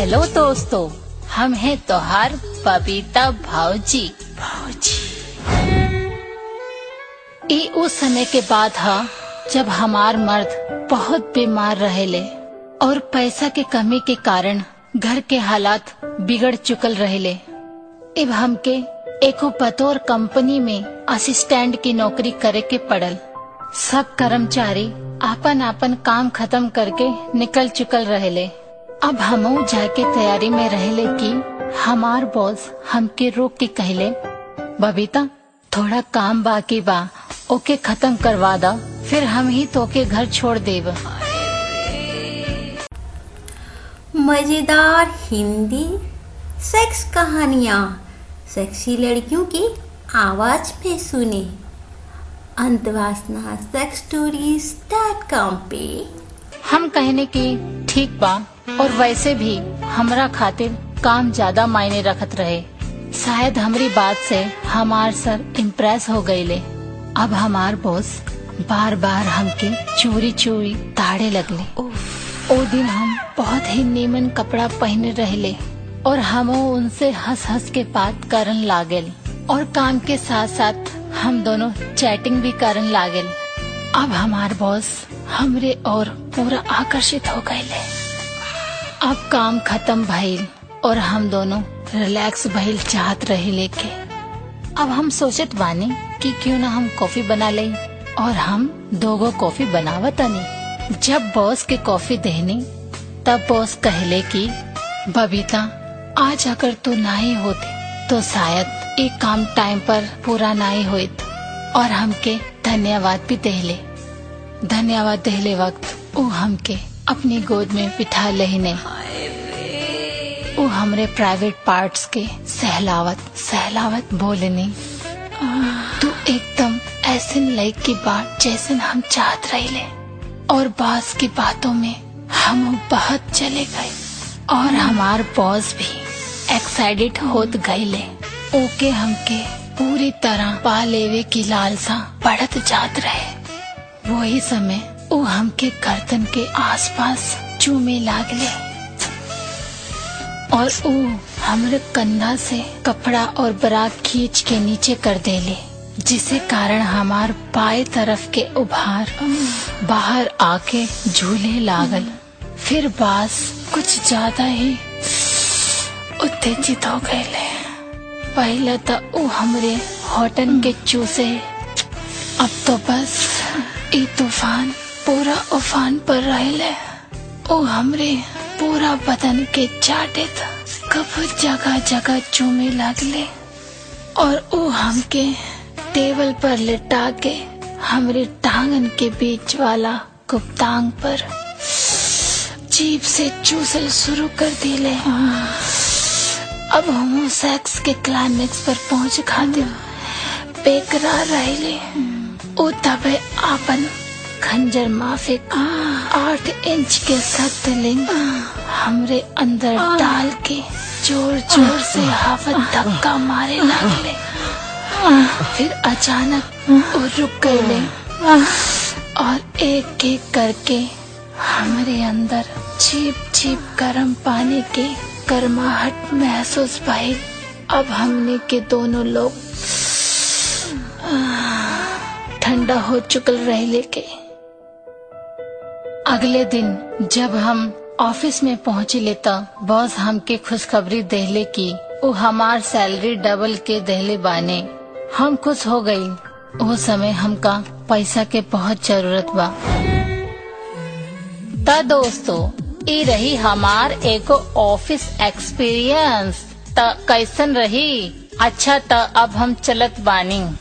Hello दोस्तों हम हैं तोहार बबीता भाऊजी। भाऊजी। ई उस समय के बाद हा जब हमार मर्द बहुत बीमार रहेले और पैसा के कमी के कारण घर के हालात बिगड़ चुकल रहे रहेले अब हमके एको बतौर कंपनी में असिस्टेंट की नौकरी करे के पड़ल। सब कर्मचारी आपन आपन काम खत्म करके निकल चुकल रहेले। अब हमू जाके तैयारी में रहेले कि हमार बॉस हमके रोक के कहले, बबीता, थोड़ा काम बाकी बा, ओके खत्म करवा दा, फिर हम ही तोके घर छोड़ देब। मज़ेदार हिंदी सेक्स कहानियाँ, सेक्सी लड़कियों की आवाज़ में सुने। Antarvasna sex stories dot com पे। हम कहने की ठीक बा और वैसे भी हमरा खातिर काम ज़्यादा मायने रखत रहे। शायद हमारी बात से हमार सर इम्प्रेस हो गईले। अब हमार बॉस बार बार हमके चोरी चोरी ताड़े लगले। ओ दिन हम बहुत ही नीमन कपड़ा पहने रहले और हम उनसे हंस हंस के बात करन लागल और काम के साथ साथ हम दोनों चैटिंग भी करन लागल। अब हमार बॉस हमरे और पूरा आकर्षित हो गए अब काम खत्म भइल और हम दोनों रिलैक्स भइल चाहत रहे लेके अब हम सोचत बानी कि क्यों ना हम कॉफ़ी बना ले और हम दोगो कॉफ़ी बनावत तनी जब बॉस के कॉफ़ी देनी, तब बॉस कहले कि, बबीता, आज अगर तू नहीं होती तो शायद एक काम टाइम पर पूरा नहीं होइत और हमके धन्यवाद भी देले धन्यवाद दहले वक्त। वो हमके, अपनी गोद में बिठा लेने वो हमरे प्राइवेट पार्ट्स के सहलावत सहलावत बोलने। तू एकदम ऐसे लाइक की बात जैसे हम चाहत रहे और बास की बातों में हम बहुत चले गए। और हमार बॉस भी एक्साइटेड होत गईले। ओके हमके पूरी तरह पा लेवे की लालसा बढ़त जात रहे। वही समय वो हमके गर्दन के आसपास चूमे लागले। और वो हमरे कंधा से कपड़ा और बरा खींच के नीचे कर देले, जिसे कारण हमार पाए तरफ़ के उभार बाहर आके झूले लागल। फिर बास कुछ ज़्यादा ही उत्तेजित हो गए पहले तो वो हमरे होटन के चूसे, अब तो बस ई तूफ़ान पूरा उफान पर रहले। ओ हमरे पूरा बदन के चाटे कब जगह जगह चूमे लगले। और वो हमके टेबल पर लिटा के हमरे टांगन के बीच वाला गुप्तांग पर जीप से चूसल शुरू कर दिले। अब हम सेक्स के क्लाइमेक्स पर पहुँच खातिर बेकरार रहले। ओ तबे आपन खंजर माफे आठ इंच के सख्त लिंग हमरे अंदर डाल के ज़ोर ज़ोर से हवा धक्का मारे लगले। फिर अचानक वो रुक गए। और एक एक करके हमारे अंदर चीप चीप गर्म पानी के गर्माहट महसूस भइल अब हमने के दोनों लोग ठंडा हो चुकल रहले लेके। अगले दिन जब हम ऑफ़िस में पहुँचे लेता, बॉस हमके खुशखबरी देले की वो हमार सैलरी डबल के देले बाने। हम खुश हो गई। वो समय हमका पैसा के बहुत ज़रूरत बा। त दोस्तों, ई रही हमार एगो ऑफ़िस एक्सपीरियंस। त कैसन रही? अच्छा त अब हम चलत बानी।